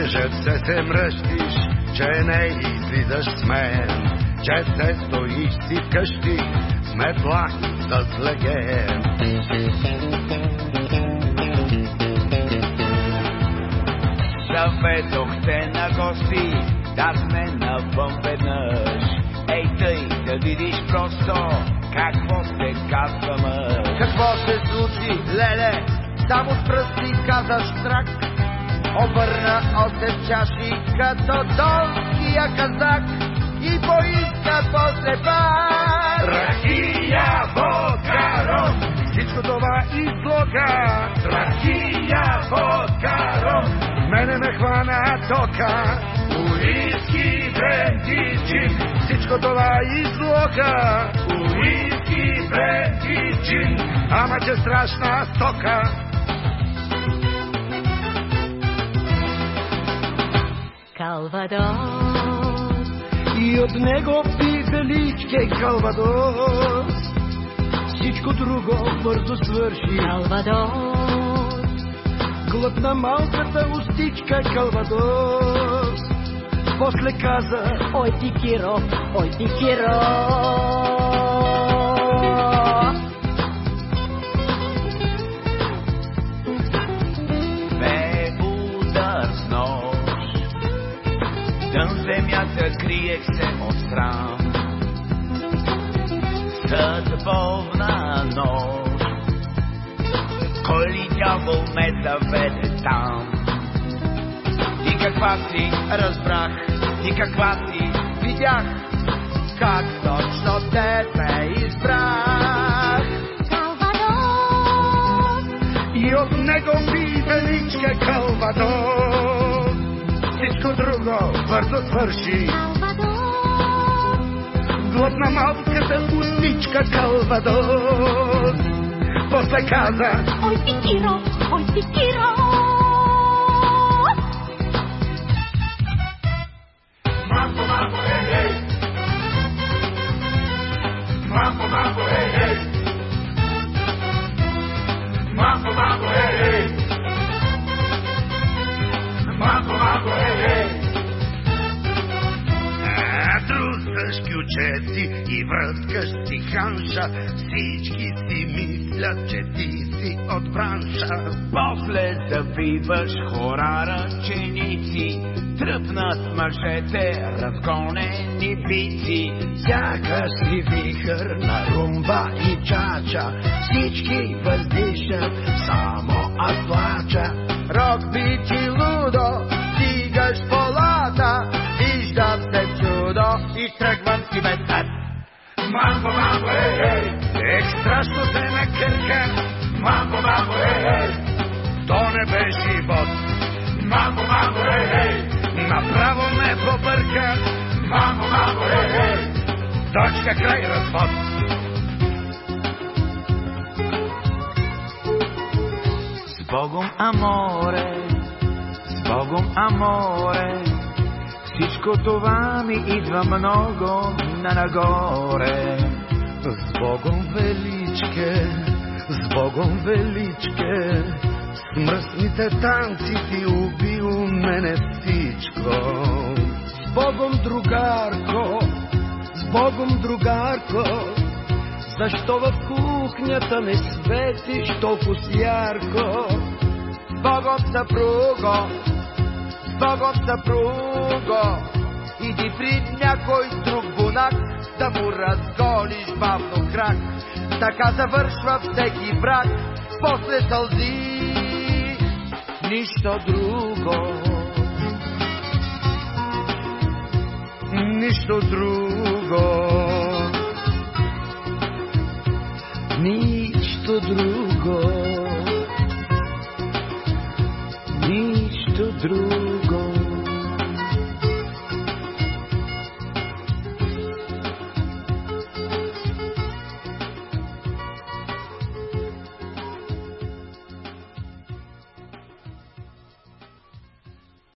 Мъжът се се мръщиш, че не излизаш с мен, че се стоиш си вкъщи, сме плах с леген. Заведохте на гости, да сме навън веднъж. Ей тъй, да видиш просто какво се казва мъж. Какво се случи, леле? Само с пръсти каза штрак. Обърна осем чаши като долския казак и поиска после пак. Рахия, водка, ром, всичко това излога. Рахия, водка, ром, мене ме хвана тока. Уиски, бренди, джин, всичко това излога. Уиски, бренди, джин, ама че страшна стока. Калвадос, И от него пи величке Калвадос. Всичко друго бързо свърши. Калвадос, Глътна малката устичка Калвадос. После каза, ой пикиро, ой пикиро. Бе земята криех се отстран. Съдбовна нощ, кой ли дявол ме заведе там? Ти каква си, разбрах, ти каква си, видях, как точно тебе избрах. Калвадос, И от него пи величка Калвадос. Всичко друго бързо свърши. Глътна малката устичка Калвадос. После каза, ой пикиро, ой пикиро. И връткаш си ханша, всички си мислят, че ти си от бранша. После завиваш хора ръченици, тръпнат мъжете, разгонени бици. Сякаш си вихър на румба и чача. Всички въздишат, само аз плача. Рок бичи лудо, стигаш полата. Виждам се чудо и тръгвам си без мамбо, ей, ей, ех, страшно се накърка. Мамбо, мамбо, ей, ей, то не бе живот. Мамбо, мамбо, ей, ей, направо ме побърка. Мамбо, мамбо, ей, ей, точка край развод. С Богом, аморе, с Богом, аморе, всичко това ми идва много на нагоре. С Богом величке, с Богом величке, с мръсните танци ти уби у мене всичко. С Богом, другарко, с Богом, другарко, защо в кухнята не светиш толкова ярко? С Богом, съпруго, Богом, съпруго, иди при някой друг бунак, да му разголиш бавно крак. Така завършва всеки брак, после сълзи, нищо друго. Нищо друго.